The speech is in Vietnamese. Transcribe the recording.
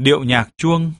Điệu nhạc chuông.